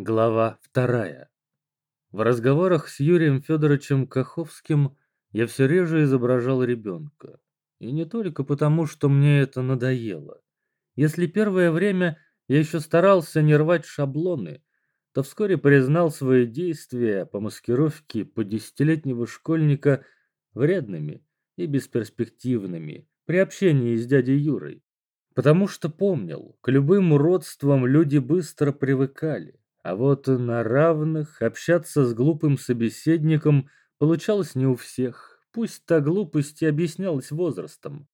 Глава вторая. В разговорах с Юрием Федоровичем Каховским я все реже изображал ребенка. И не только потому, что мне это надоело. Если первое время я еще старался не рвать шаблоны, то вскоре признал свои действия по маскировке по десятилетнего школьника вредными и бесперспективными при общении с дядей Юрой. Потому что помнил, к любым уродствам люди быстро привыкали. А вот на равных общаться с глупым собеседником получалось не у всех. Пусть та глупость и объяснялась возрастом.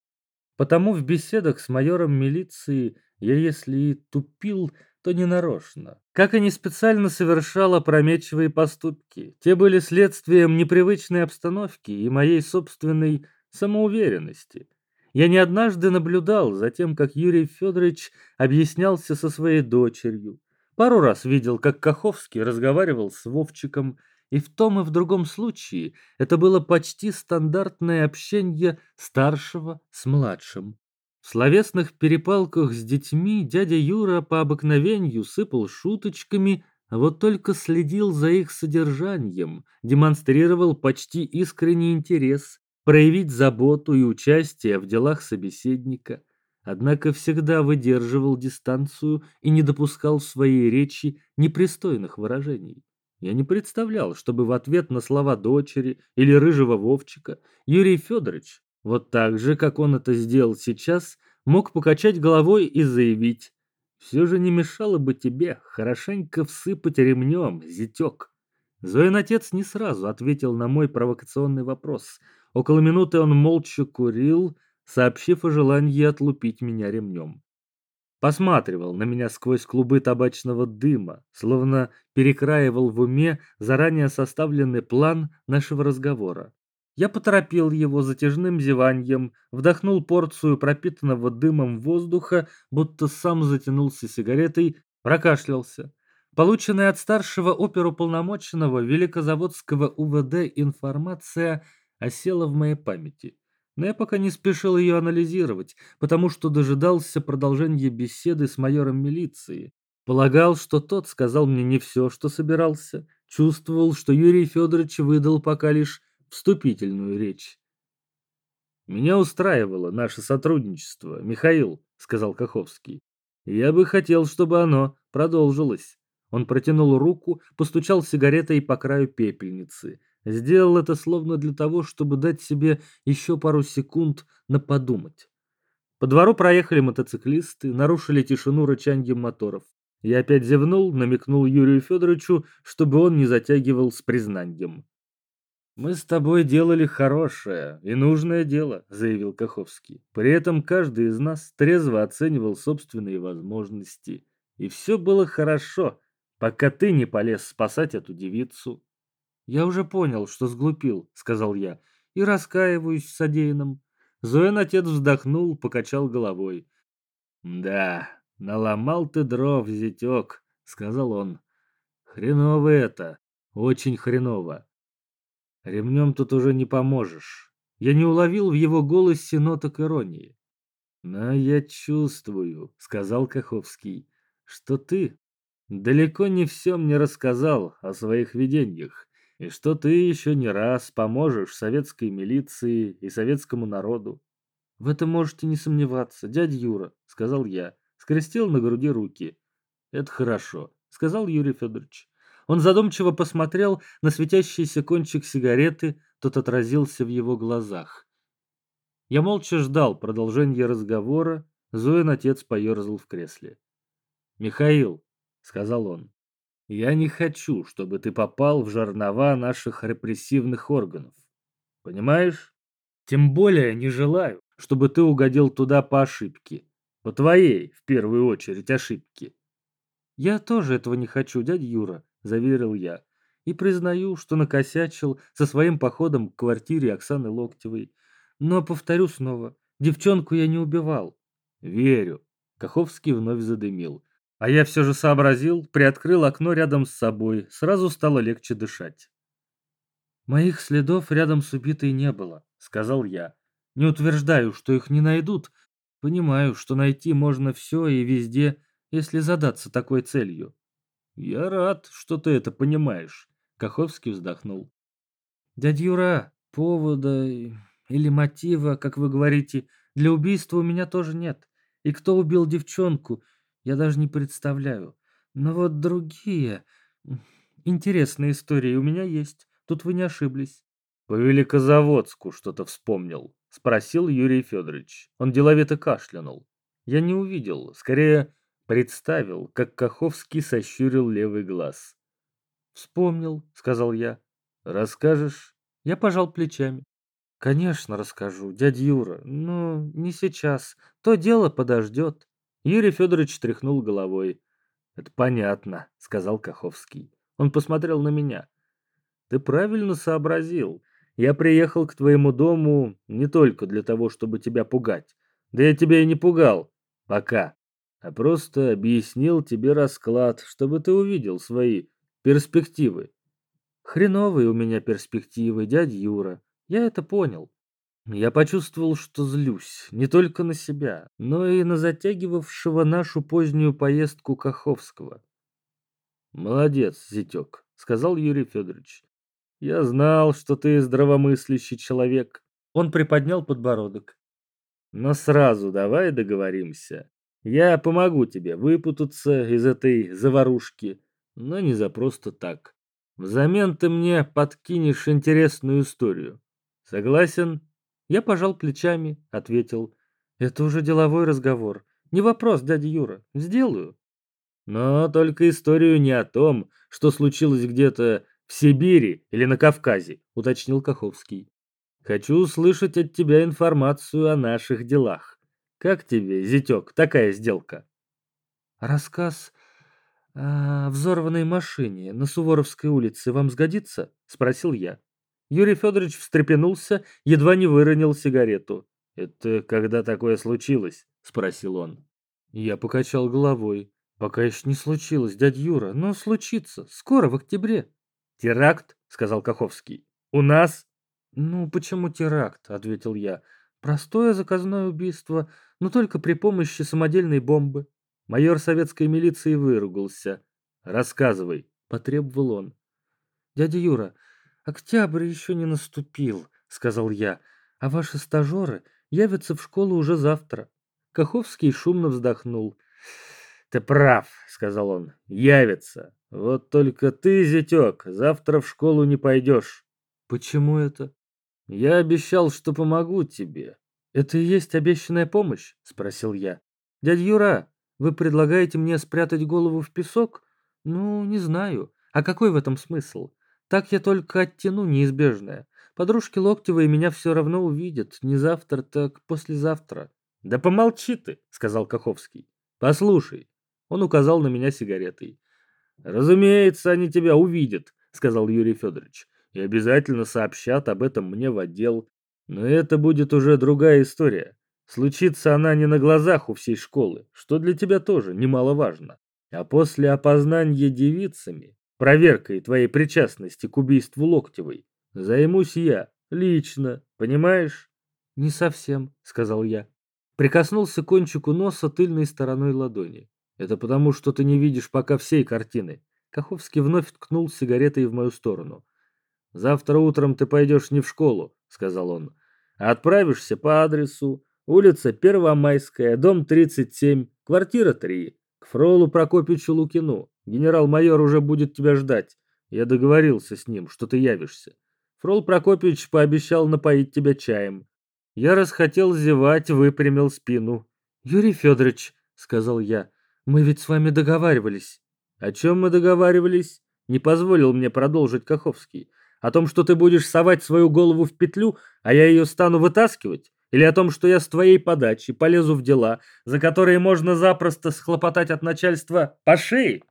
Потому в беседах с майором милиции я, если и тупил, то не нарочно. Как и не специально совершал опрометчивые поступки. Те были следствием непривычной обстановки и моей собственной самоуверенности. Я не однажды наблюдал за тем, как Юрий Федорович объяснялся со своей дочерью, Пару раз видел, как Каховский разговаривал с Вовчиком, и в том и в другом случае это было почти стандартное общение старшего с младшим. В словесных перепалках с детьми дядя Юра по обыкновению сыпал шуточками, а вот только следил за их содержанием, демонстрировал почти искренний интерес, проявить заботу и участие в делах собеседника – однако всегда выдерживал дистанцию и не допускал в своей речи непристойных выражений. Я не представлял, чтобы в ответ на слова дочери или рыжего Вовчика Юрий Федорович, вот так же, как он это сделал сейчас, мог покачать головой и заявить «Все же не мешало бы тебе хорошенько всыпать ремнем, зятек». Зоин отец не сразу ответил на мой провокационный вопрос. Около минуты он молча курил, сообщив о желании отлупить меня ремнем. Посматривал на меня сквозь клубы табачного дыма, словно перекраивал в уме заранее составленный план нашего разговора. Я поторопил его затяжным зеваньем, вдохнул порцию пропитанного дымом воздуха, будто сам затянулся сигаретой, прокашлялся. Полученная от старшего оперуполномоченного Великозаводского УВД информация осела в моей памяти. Но я пока не спешил ее анализировать, потому что дожидался продолжения беседы с майором милиции. Полагал, что тот сказал мне не все, что собирался. Чувствовал, что Юрий Федорович выдал пока лишь вступительную речь. «Меня устраивало наше сотрудничество, Михаил», — сказал Каховский. «Я бы хотел, чтобы оно продолжилось». Он протянул руку, постучал сигаретой по краю пепельницы. Сделал это словно для того, чтобы дать себе еще пару секунд на подумать. По двору проехали мотоциклисты, нарушили тишину рычанием моторов. Я опять зевнул, намекнул Юрию Федоровичу, чтобы он не затягивал с признанием. «Мы с тобой делали хорошее и нужное дело», — заявил Каховский. При этом каждый из нас трезво оценивал собственные возможности. И все было хорошо, пока ты не полез спасать эту девицу. «Я уже понял, что сглупил», — сказал я, — «и раскаиваюсь в содеянном». Зоэн отец вздохнул, покачал головой. «Да, наломал ты дров, зятек», — сказал он. «Хреново это, очень хреново. Ремнем тут уже не поможешь». Я не уловил в его голосе ноток иронии. «Но я чувствую», — сказал Каховский, — «что ты далеко не все мне рассказал о своих видениях и что ты еще не раз поможешь советской милиции и советскому народу. В этом можете не сомневаться, дядя Юра, сказал я, скрестил на груди руки. Это хорошо, сказал Юрий Федорович. Он задумчиво посмотрел на светящийся кончик сигареты, тот отразился в его глазах. Я молча ждал продолжения разговора, Зоин отец поерзал в кресле. «Михаил», — сказал он, я не хочу, чтобы ты попал в жернова наших репрессивных органов. Понимаешь? Тем более не желаю, чтобы ты угодил туда по ошибке. По твоей, в первую очередь, ошибке. Я тоже этого не хочу, дядя Юра, заверил я. И признаю, что накосячил со своим походом к квартире Оксаны Локтевой. Но повторю снова, девчонку я не убивал. Верю. Каховский вновь задымил. А я все же сообразил, приоткрыл окно рядом с собой, сразу стало легче дышать. «Моих следов рядом с убитой не было», — сказал я. «Не утверждаю, что их не найдут. Понимаю, что найти можно все и везде, если задаться такой целью. Я рад, что ты это понимаешь. Каховский вздохнул. Дядя Юра, повода или мотива, как вы говорите, для убийства у меня тоже нет. И кто убил девчонку, я даже не представляю. Но вот другие интересные истории у меня есть. Тут вы не ошиблись. По Великозаводску что-то вспомнил, спросил Юрий Федорович. Он деловито кашлянул. Я не увидел, скорее представил, как Каховский сощурил левый глаз. «Вспомнил», — сказал я. «Расскажешь?» Я пожал плечами. «Конечно расскажу, дядя Юра, но не сейчас. То дело подождет». Юрий Федорович тряхнул головой. «Это понятно», — сказал Каховский. Он посмотрел на меня. «Ты правильно сообразил. Я приехал к твоему дому не только для того, чтобы тебя пугать. Да я тебя и не пугал. Пока. А просто объяснил тебе расклад, чтобы ты увидел свои перспективы. Хреновые у меня перспективы, дядя Юра. Я это понял. Я почувствовал, что злюсь не только на себя, но и на затягивавшего нашу позднюю поездку Каховского. «Молодец, зятек», — сказал Юрий Федорович. «Я знал, что ты здравомыслящий человек». Он приподнял подбородок. «Но сразу давай договоримся. Я помогу тебе выпутаться из этой заварушки, но не за просто так. Взамен ты мне подкинешь интересную историю. Согласен? Я пожал плечами, ответил. Это уже деловой разговор. Не вопрос, дядя Юра. Сделаю. Но только историю не о том, что случилось где-то в Сибири или на Кавказе, уточнил Каховский. Хочу услышать от тебя информацию о наших делах. Как тебе, зятек, такая сделка? Рассказ «А взорванной машине на Суворовской улице вам сгодится?» — спросил я. Юрий Федорович встрепенулся, едва не выронил сигарету. «Это когда такое случилось?» — спросил он. Я покачал головой. «Пока еще не случилось, дядя Юра, но случится. Скоро, в октябре». «Теракт?» — сказал Каховский. «У нас?» «Ну, почему теракт?» — ответил я. «Простое заказное убийство, но только при помощи самодельной бомбы». Майор советской милиции выругался. «Рассказывай», — потребовал он. «Дядя Юра, октябрь еще не наступил», — сказал я, «а ваши стажеры явятся в школу уже завтра». Каховский шумно вздохнул. «Ты прав», — сказал он, — «явятся. Вот только ты, зятек, завтра в школу не пойдешь». «Почему это?» «Я обещал, что помогу тебе». «Это и есть обещанная помощь?» — спросил я. «Дядя Юра, вы предлагаете мне спрятать голову в песок? Ну, не знаю. А какой в этом смысл? Так я только оттяну неизбежное. Подружки Локтевые меня все равно увидят. Не завтра, так послезавтра. Да помолчи ты, сказал Каховский. Послушай. Он указал на меня сигаретой. Разумеется, они тебя увидят, сказал Юрий Федорович. И обязательно сообщат об этом мне в отдел. Но это будет уже другая история. Случится она не на глазах у всей школы, что для тебя тоже немаловажно. А после опознания девицами, проверкой твоей причастности к убийству Локтевой, займусь я, лично, понимаешь? Не совсем, сказал я. Прикоснулся к кончику носа тыльной стороной ладони. Это потому, что ты не видишь пока всей картины. Каховский вновь ткнул сигаретой в мою сторону. «Завтра утром ты пойдешь не в школу», — сказал он, — «а отправишься по адресу, Улица Первомайская, дом 37, квартира 3. К Фролу Прокопичу Лукину. Генерал-майор уже будет тебя ждать. Я договорился с ним, что ты явишься. Фрол Прокопич пообещал напоить тебя чаем. Я расхотел зевать, выпрямил спину. «Юрий Федорович», — сказал я, — «мы ведь с вами договаривались». «О чем мы договаривались?» Не позволил мне продолжить Каховский. «О том, что ты будешь совать свою голову в петлю, а я ее стану вытаскивать? Или о том, что я с твоей подачи полезу в дела, за которые можно запросто схлопотать от начальства по шее?»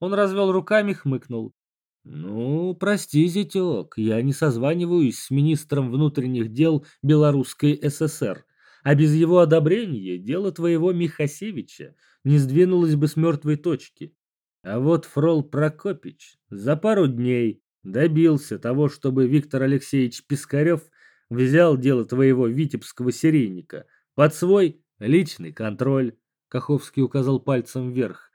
Он развел руками, хмыкнул. «Ну, прости, зятек, я не созваниваюсь с министром внутренних дел Белорусской ССР, а без его одобрения дело твоего Михасевича не сдвинулось бы с мертвой точки. А вот Фрол Прокопич за пару дней добился того, чтобы Виктор Алексеевич Пискарев – взял дело твоего витебского серийника под свой личный контроль. Каховский указал пальцем вверх.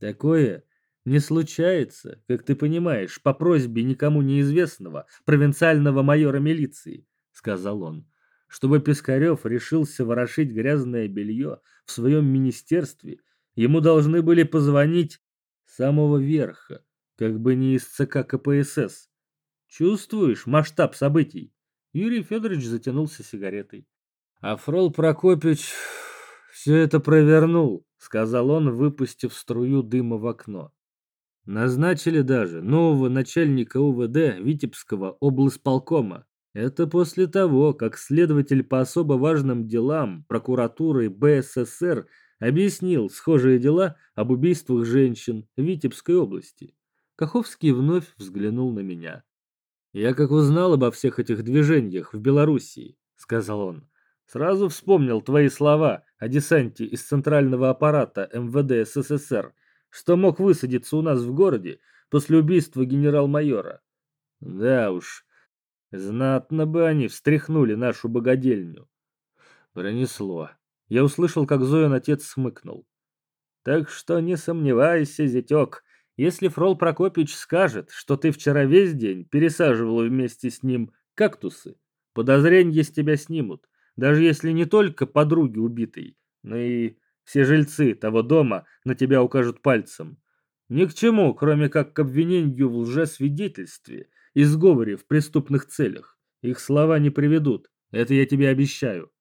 Такое Не случается, как ты понимаешь, по просьбе никому неизвестного провинциального майора милиции, сказал он, чтобы Пискарев решился ворошить грязное белье в своем министерстве, ему должны были позвонить самого верха, как бы не из ЦК КПСС. Чувствуешь масштаб событий? Юрий Федорович затянулся сигаретой. А Фрол Прокопич все это провернул, сказал он, выпустив струю дыма в окно. Назначили даже нового начальника УВД Витебского облсполкома. Это после того, как следователь по особо важным делам прокуратуры БССР объяснил схожие дела об убийствах женщин Витебской области. Каховский вновь взглянул на меня. «Я как узнал обо всех этих движениях в Белоруссии», — сказал он, — «сразу вспомнил твои слова о десанте из центрального аппарата МВД СССР, что мог высадиться у нас в городе после убийства генерал-майора. Да уж, знатно бы они встряхнули нашу богадельню». Пронесло. Я услышал, как Зоин отец смыкнул. «Так что не сомневайся, зятек, если Фрол Прокопич скажет, что ты вчера весь день пересаживал вместе с ним кактусы, подозрения с тебя снимут, даже если не только подруги убитой, но и все жильцы того дома на тебя укажут пальцем. Ни к чему, кроме как к обвинению в лжесвидетельстве и сговоре в преступных целях. Их слова не приведут, это я тебе обещаю.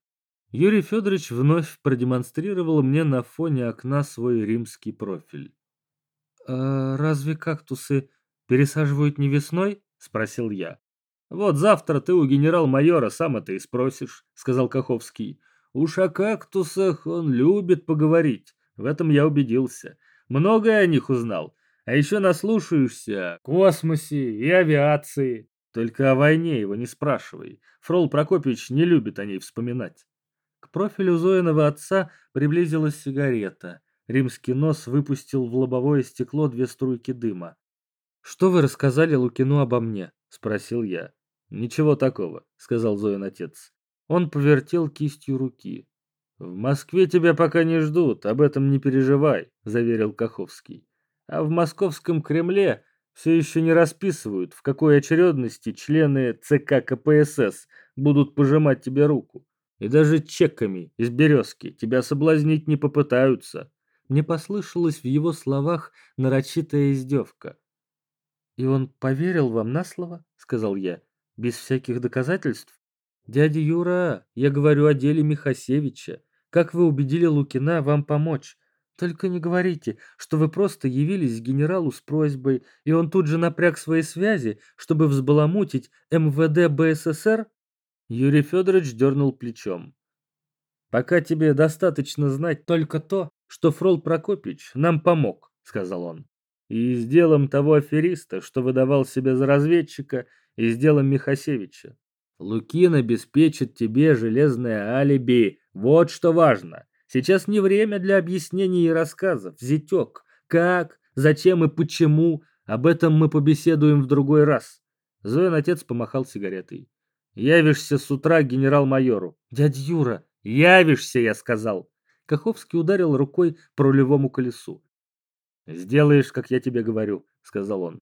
Юрий Федорович вновь продемонстрировал мне на фоне окна свой римский профиль. «А разве кактусы пересаживают не весной?» — спросил я. «Вот завтра ты у генерал-майора сам это и спросишь», — сказал Каховский. «Уж о кактусах он любит поговорить, в этом я убедился. Многое о них узнал, а еще наслушаешься о космосе и авиации. Только о войне его не спрашивай, Фрол Прокопьевич не любит о ней вспоминать». К профилю Зоиного отца приблизилась сигарета — Римский нос выпустил в лобовое стекло две струйки дыма. «Что вы рассказали Лукину обо мне?» — спросил я. «Ничего такого», — сказал Зоин отец. Он повертел кистью руки. «В Москве тебя пока не ждут, об этом не переживай», — заверил Каховский. «А в московском Кремле все еще не расписывают, в какой очередности члены ЦК КПСС будут пожимать тебе руку. И даже чеками из березки тебя соблазнить не попытаются. Мне послышалась в его словах нарочитая издевка. «И он поверил вам на слово?» — сказал я, — «без всяких доказательств?» «Дядя Юра, я говорю о деле Михасевича. Как вы убедили Лукина вам помочь? Только не говорите, что вы просто явились к генералу с просьбой, и он тут же напряг свои связи, чтобы взбаламутить МВД БССР?» Юрий Федорович дернул плечом. «Пока тебе достаточно знать только то, что Фрол Прокопич нам помог», — сказал он. «И с делом того афериста, что выдавал себя за разведчика, и с делом Михасевича. Лукин обеспечит тебе железное алиби. Вот что важно. Сейчас не время для объяснений и рассказов. Зятек. Как, зачем и почему. Об этом мы побеседуем в другой раз. Зоин отец помахал сигаретой. Явишься с утра генерал-майору. Дядя Юра, явишься, я сказал. Каховский ударил рукой по рулевому колесу. «Сделаешь, как я тебе говорю», — сказал он.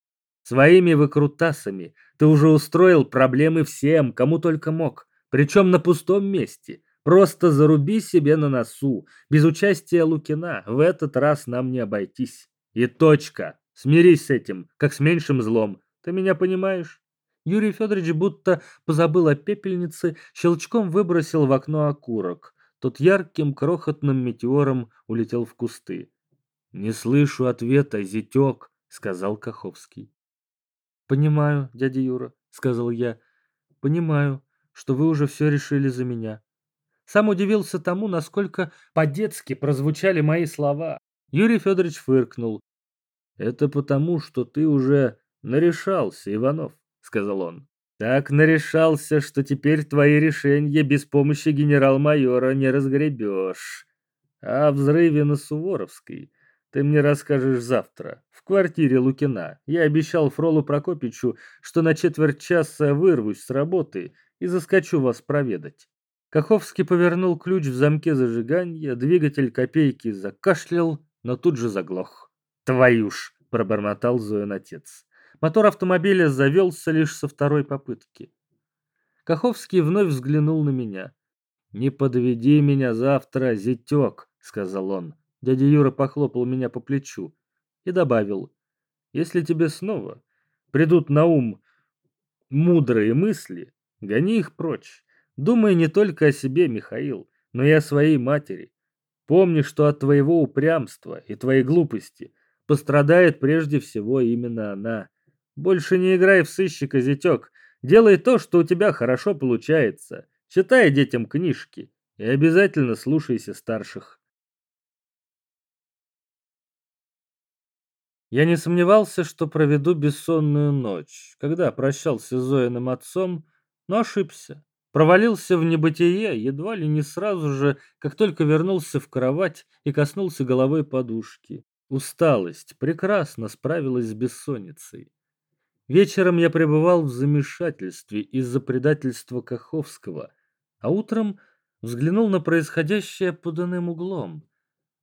«Своими выкрутасами ты уже устроил проблемы всем, кому только мог, причем на пустом месте. Просто заруби себе на носу. Без участия Лукина в этот раз нам не обойтись. И точка. Смирись с этим, как с меньшим злом. Ты меня понимаешь?» Юрий Федорович будто позабыл о пепельнице, щелчком выбросил в окно окурок. Тот ярким крохотным метеором улетел в кусты. «Не слышу ответа, зятек», — сказал Каховский. «Понимаю, дядя Юра», — сказал я. «Понимаю, что вы уже все решили за меня». Сам удивился тому, насколько по-детски прозвучали мои слова. Юрий Федорович фыркнул. «Это потому, что ты уже нарешался, Иванов», — сказал он. Так нарешался, что теперь твои решения без помощи генерал-майора не разгребешь. А о взрыве на Суворовской ты мне расскажешь завтра, в квартире Лукина. Я обещал Фролу Прокопичу, что на четверть часа вырвусь с работы и заскочу вас проведать. Каховский повернул ключ в замке зажигания, двигатель копейки закашлял, но тут же заглох. «Твою ж!» — пробормотал Зоин отец. Мотор автомобиля завелся лишь со второй попытки. Каховский вновь взглянул на меня. «Не подведи меня завтра, зятек», — сказал он. Дядя Юра похлопал меня по плечу и добавил. «Если тебе снова придут на ум мудрые мысли, гони их прочь. Думай не только о себе, Михаил, но и о своей матери. Помни, что от твоего упрямства и твоей глупости пострадает прежде всего именно она. Больше не играй в сыщика, зятек. Делай то, что у тебя хорошо получается. Читай детям книжки и обязательно слушайся старших. Я не сомневался, что проведу бессонную ночь, когда прощался с Зоиным отцом, но ошибся. Провалился в небытие едва ли не сразу же, как только вернулся в кровать и коснулся головой подушки. Усталость прекрасно справилась с бессонницей. Вечером я пребывал в замешательстве из-за предательства Каховского, а утром взглянул на происходящее под иным углом.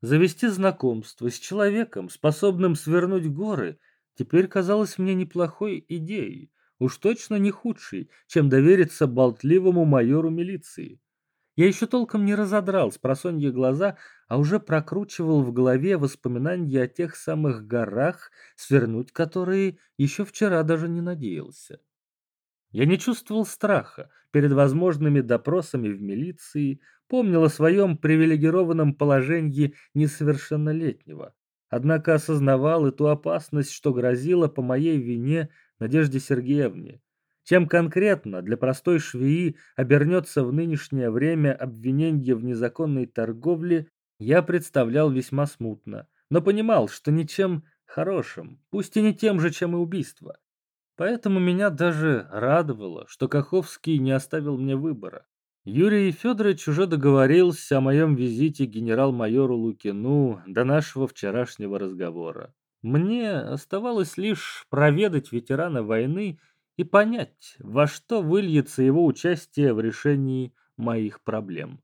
Завести знакомство с человеком, способным свернуть горы, теперь казалось мне неплохой идеей, уж точно не худшей, чем довериться болтливому майору милиции. Я еще толком не разодрал с глаза, а уже прокручивал в голове воспоминания о тех самых горах, свернуть которые еще вчера даже не надеялся. Я не чувствовал страха перед возможными допросами в милиции, помнил о своем привилегированном положении несовершеннолетнего, однако осознавал и ту опасность, что грозила по моей вине Надежде Сергеевне. Чем конкретно для простой швеи обернется в нынешнее время обвинение в незаконной торговле, я представлял весьма смутно, но понимал, что ничем хорошим, пусть и не тем же, чем и убийство. Поэтому меня даже радовало, что Каховский не оставил мне выбора. Юрий Федорович уже договорился о моем визите генерал-майору Лукину до нашего вчерашнего разговора. Мне оставалось лишь проведать ветерана войны и понять, во что выльется его участие в решении моих проблем.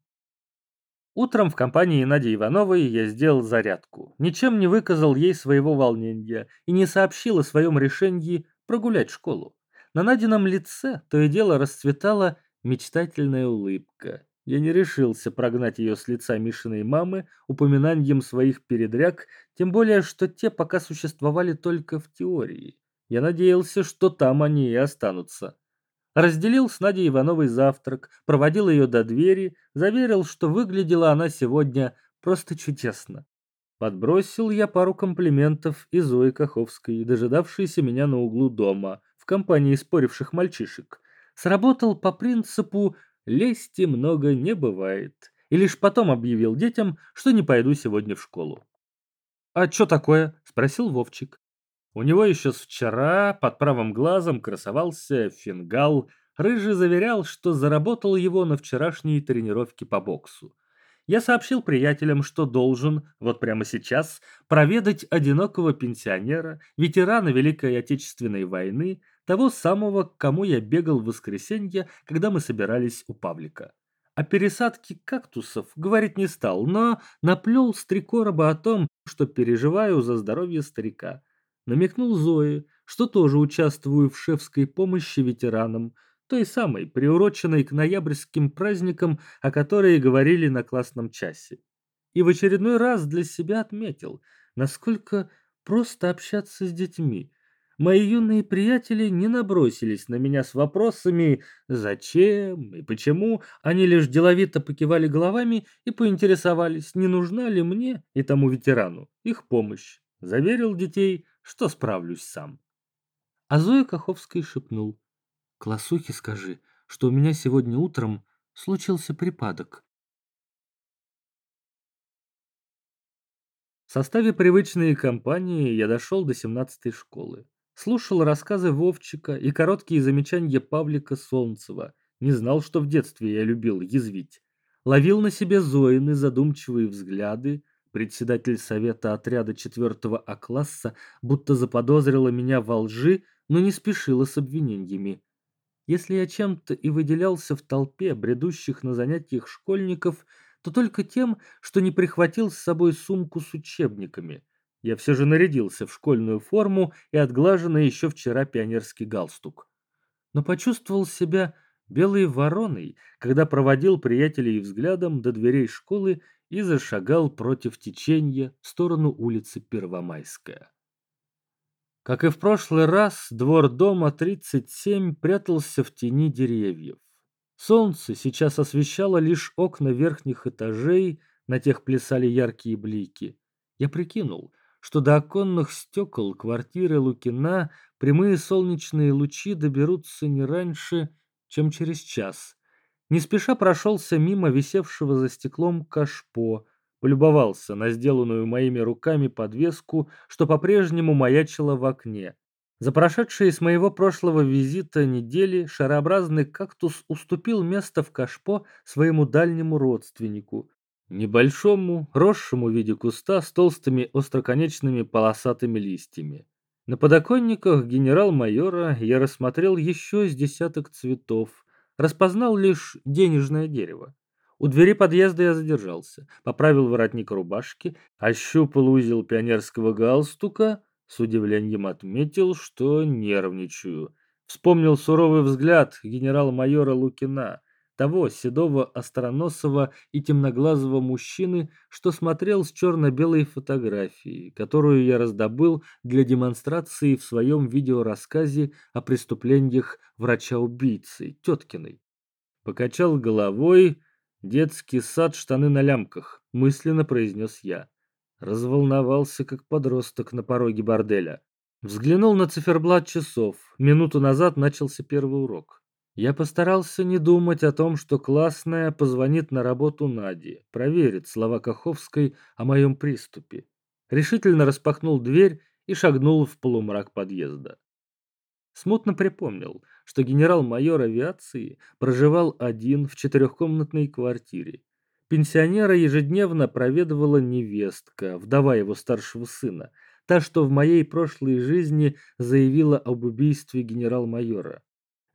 Утром в компании Нади Ивановой я сделал зарядку, ничем не выказал ей своего волнения и не сообщил о своем решении прогулять школу. На Надином лице то и дело расцветала мечтательная улыбка. Я не решился прогнать ее с лица Мишиной мамы упоминанием своих передряг, тем более, что те пока существовали только в теории. Я надеялся, что там они и останутся. Разделил с Надей Ивановой завтрак, проводил ее до двери, заверил, что выглядела она сегодня просто чудесно. Подбросил я пару комплиментов и Зои Каховской, дожидавшейся меня на углу дома, в компании споривших мальчишек. Сработал по принципу «лести много не бывает», и лишь потом объявил детям, что не пойду сегодня в школу. «А что такое?» – спросил Вовчик. У него еще с вчера под правым глазом красовался фингал. Рыжий заверял, что заработал его на вчерашней тренировке по боксу. Я сообщил приятелям, что должен, вот прямо сейчас, проведать одинокого пенсионера, ветерана Великой Отечественной войны, того самого, к кому я бегал в воскресенье, когда мы собирались у Павлика. О пересадке кактусов говорить не стал, но наплел с три короба о том, что переживаю за здоровье старика намекнул Зое, что тоже участвую в шефской помощи ветеранам, той самой, приуроченной к ноябрьским праздникам, о которой говорили на классном часе. И в очередной раз для себя отметил, насколько просто общаться с детьми. Мои юные приятели не набросились на меня с вопросами «зачем» и «почему», они лишь деловито покивали головами и поинтересовались, не нужна ли мне и тому ветерану их помощь. Заверил детей, что справлюсь сам. А Зоя Каховской шепнул. «Классухе скажи, что у меня сегодня утром случился припадок». В составе привычной компании я дошел до 17-й школы. Слушал рассказы Вовчика и короткие замечания Павлика Солнцева. Не знал, что в детстве я любил язвить. Ловил на себе Зоины задумчивые взгляды, Председатель совета отряда 4 А-класса будто заподозрила меня во лжи, но не спешила с обвинениями. Если я чем-то и выделялся в толпе бредущих на занятиях школьников, то только тем, что не прихватил с собой сумку с учебниками. Я все же нарядился в школьную форму и отглаженный еще вчера пионерский галстук. Но почувствовал себя белой вороной, когда проводил приятелей взглядом до дверей школы и зашагал против течения в сторону улицы Первомайская. Как и в прошлый раз, двор дома 37 прятался в тени деревьев. Солнце сейчас освещало лишь окна верхних этажей, на тех плясали яркие блики. Я прикинул, что до оконных стекол квартиры Лукина прямые солнечные лучи доберутся не раньше, чем через час. Не спеша прошелся мимо висевшего за стеклом кашпо, полюбовался на сделанную моими руками подвеску, что по-прежнему маячила в окне. За прошедшие с моего прошлого визита недели шарообразный кактус уступил место в кашпо своему дальнему родственнику, небольшому, росшему в виде куста с толстыми остроконечными полосатыми листьями. На подоконниках генерал-майора я рассмотрел еще с десяток цветов, распознал лишь денежное дерево. У двери подъезда я задержался, поправил воротник рубашки, ощупал узел пионерского галстука, с удивлением отметил, что нервничаю. Вспомнил суровый взгляд генерал-майора Лукина, того седого остроносого и темноглазого мужчины, что смотрел с черно-белой фотографии, которую я раздобыл для демонстрации в своем видеорассказе о преступлениях врача-убийцы Теткиной. Покачал головой, детский сад, штаны на лямках, мысленно произнес я. Разволновался, как подросток на пороге борделя. Взглянул на циферблат часов. Минуту назад начался первый урок. Я постарался не думать о том, что классная позвонит на работу Наде, проверит слова Каховской о моем приступе. Решительно распахнул дверь и шагнул в полумрак подъезда. Смутно припомнил, что генерал-майор авиации проживал один в четырехкомнатной квартире. Пенсионера ежедневно проведывала невестка, вдова его старшего сына, та, что в моей прошлой жизни заявила об убийстве генерал-майора.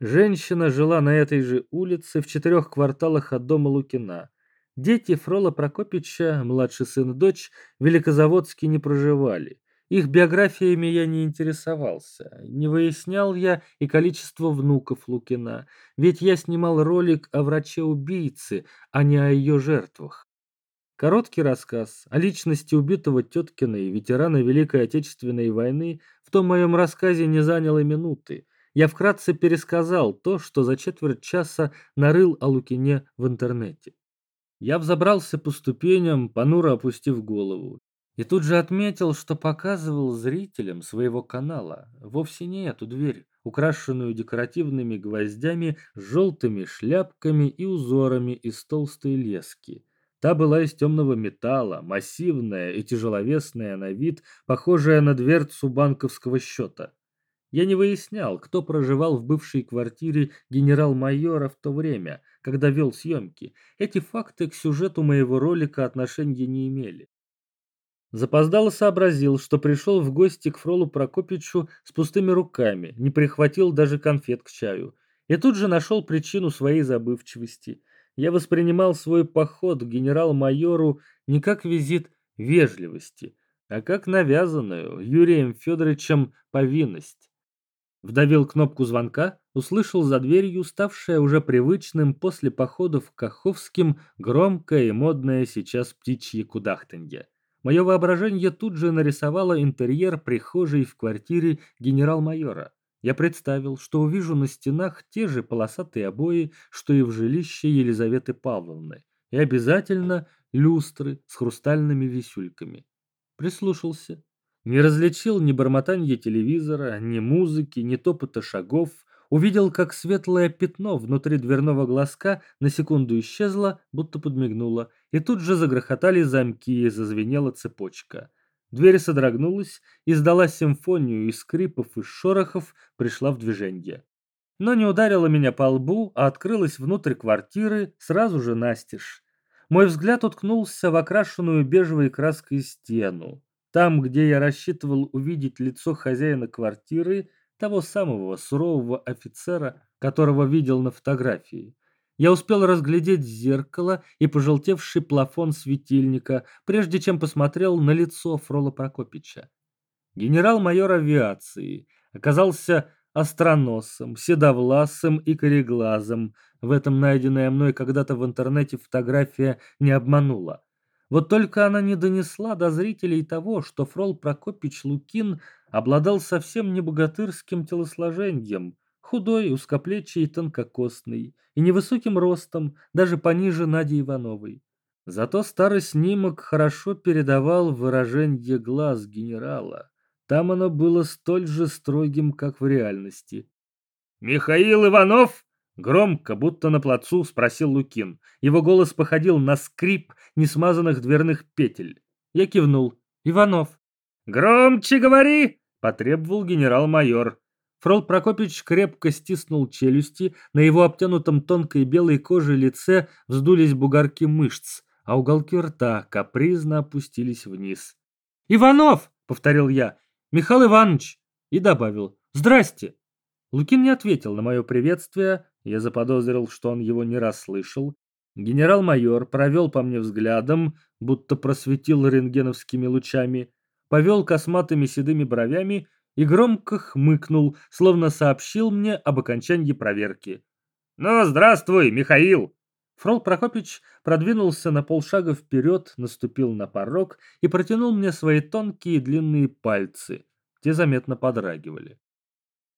Женщина жила на этой же улице в четырех кварталах от дома Лукина. Дети Фрола Прокопича, младший сын и дочь, в не проживали. Их биографиями я не интересовался. Не выяснял я и количество внуков Лукина, ведь я снимал ролик о враче-убийце, а не о ее жертвах. Короткий рассказ о личности убитого Теткиной, ветерана Великой Отечественной войны, в том моем рассказе не занял и минуты я вкратце пересказал то, что за четверть часа нарыл о Лукине в интернете. Я взобрался по ступеням, понуро опустив голову, и тут же отметил, что показывал зрителям своего канала вовсе не эту дверь, украшенную декоративными гвоздями, желтыми шляпками и узорами из толстой лески. Та была из темного металла, массивная и тяжеловесная на вид, похожая на дверцу банковского счета. Я не выяснял, кто проживал в бывшей квартире генерал-майора в то время, когда вел съемки. Эти факты к сюжету моего ролика отношения не имели. Запоздало сообразил, что пришел в гости к Фролу Прокопичу с пустыми руками, не прихватил даже конфет к чаю. И тут же нашел причину своей забывчивости. Я воспринимал свой поход к генерал-майору не как визит вежливости, а как навязанную Юрием Федоровичем повинность. Вдавил кнопку звонка, услышал за дверью ставшее уже привычным после походов к Каховским громкое и модное сейчас птичье кудахтанье. Мое воображение тут же нарисовало интерьер прихожей в квартире генерал-майора. Я представил, что увижу на стенах те же полосатые обои, что и в жилище Елизаветы Павловны, и обязательно люстры с хрустальными висюльками. Прислушался. Не различил ни бормотанья телевизора, ни музыки, ни топота шагов. Увидел, как светлое пятно внутри дверного глазка на секунду исчезло, будто подмигнуло, и тут же загрохотали замки и зазвенела цепочка. Дверь содрогнулась, издала симфонию из скрипов и шорохов, пришла в движение. Но не ударила меня по лбу, а открылась внутрь квартиры сразу же настежь. Мой взгляд уткнулся в окрашенную бежевой краской стену. Там, где я рассчитывал увидеть лицо хозяина квартиры, того самого сурового офицера, которого видел на фотографии. Я успел разглядеть зеркало и пожелтевший плафон светильника, прежде чем посмотрел на лицо Фрола Прокопича. Генерал-майор авиации оказался остроносым, седовласым и кореглазым. В этом найденная мной когда-то в интернете фотография не обманула. Вот только она не донесла до зрителей того, что Фрол Прокопич Лукин обладал совсем не богатырским телосложением, худой, узкоплечий и тонкокостный, и невысоким ростом, даже пониже Нади Ивановой. Зато старый снимок хорошо передавал выражение глаз генерала. Там оно было столь же строгим, как в реальности. «Михаил Иванов?» Громко, будто на плацу, спросил Лукин. Его голос походил на скрип несмазанных дверных петель. Я кивнул. «Иванов». «Громче говори!» — потребовал генерал-майор. Фрол Прокопич крепко стиснул челюсти, на его обтянутом тонкой белой кожей лице вздулись бугорки мышц, а уголки рта капризно опустились вниз. «Иванов!» — повторил я. «Михаил Иванович!» и добавил «Здрасте!» Лукин не ответил на мое приветствие, я заподозрил, что он его не расслышал. Генерал-майор провел по мне взглядом, будто просветил рентгеновскими лучами, повел косматыми седыми бровями и громко хмыкнул, словно сообщил мне об окончании проверки. «Ну, здравствуй, Михаил!» Фрол Прокопич продвинулся на полшага вперед, наступил на порог и протянул мне свои тонкие длинные пальцы. Те заметно подрагивали.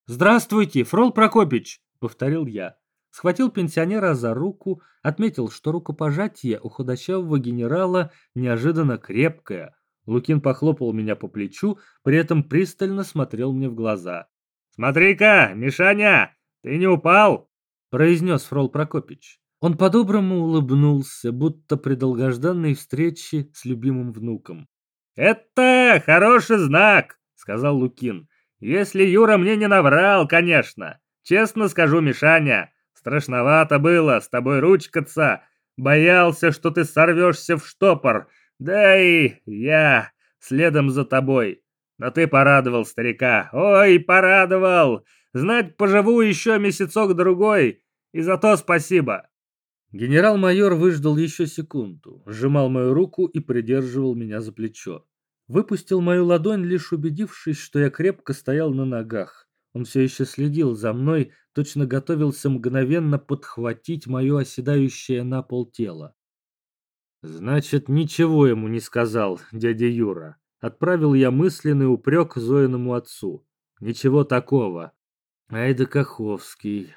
«Здравствуйте, Фрол Прокопич!» — повторил я. Схватил пенсионера за руку, отметил, что рукопожатие у худощавого генерала неожиданно крепкое. Лукин похлопал меня по плечу, при этом пристально смотрел мне в глаза. «Смотри-ка, Мишаня, ты не упал?» — произнес Фрол Прокопич. Он по-доброму улыбнулся, будто при долгожданной встрече с любимым внуком. «Это хороший знак», — сказал Лукин. «Если Юра мне не наврал, конечно. Честно скажу, Мишаня, страшновато было с тобой ручкаться. Боялся, что ты сорвешься в штопор. Да и я следом за тобой. Но ты порадовал старика. Ой, порадовал. Знать, поживу еще месяцок-другой. И за то спасибо. Генерал-майор выждал еще секунду, сжимал мою руку и придерживал меня за плечо. Выпустил мою ладонь, лишь убедившись, что я крепко стоял на ногах. Он все еще следил за мной, точно готовился мгновенно подхватить мое оседающее на пол тело. Значит, ничего ему не сказал дядя Юра. Отправил я мысленный упрек Зоиному отцу. Ничего такого. Айда Каховский.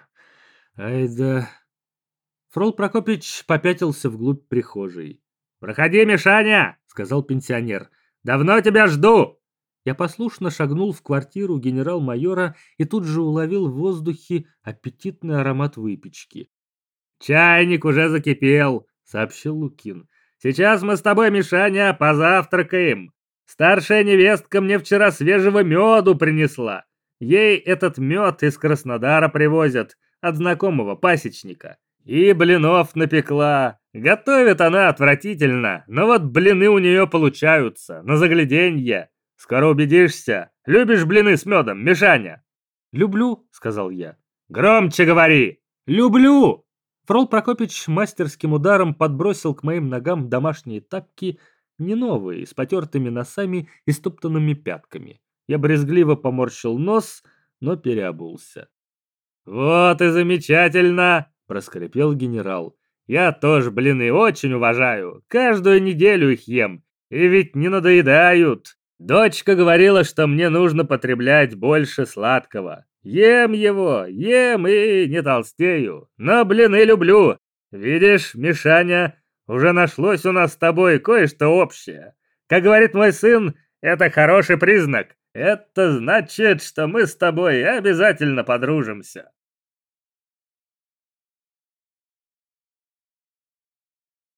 Айда... Фрол Прокопич попятился вглубь прихожей. «Проходи, Мишаня!» — сказал пенсионер. «Давно тебя жду!» Я послушно шагнул в квартиру генерал-майора и тут же уловил в воздухе аппетитный аромат выпечки. «Чайник уже закипел», — сообщил Лукин. «Сейчас мы с тобой, Мишаня, позавтракаем. Старшая невестка мне вчера свежего меду принесла. Ей этот мед из Краснодара привозят, от знакомого пасечника. И блинов напекла. Готовит она отвратительно, но вот блины у нее получаются, на загляденье. Скоро убедишься. Любишь блины с медом, Мишаня?» «Люблю», — сказал я. «Громче говори!» «Люблю!» Фрол Прокопич мастерским ударом подбросил к моим ногам домашние тапки, не новые, с потертыми носами и стоптанными пятками. Я брезгливо поморщил нос, но переобулся. «Вот и замечательно!» — проскрипел генерал. «Я тоже блины очень уважаю. Каждую неделю их ем. И ведь не надоедают. Дочка говорила, что мне нужно потреблять больше сладкого. Ем его, ем и не толстею, но блины люблю. Видишь, Мишаня, уже нашлось у нас с тобой кое-что общее. Как говорит мой сын, это хороший признак. Это значит, что мы с тобой обязательно подружимся.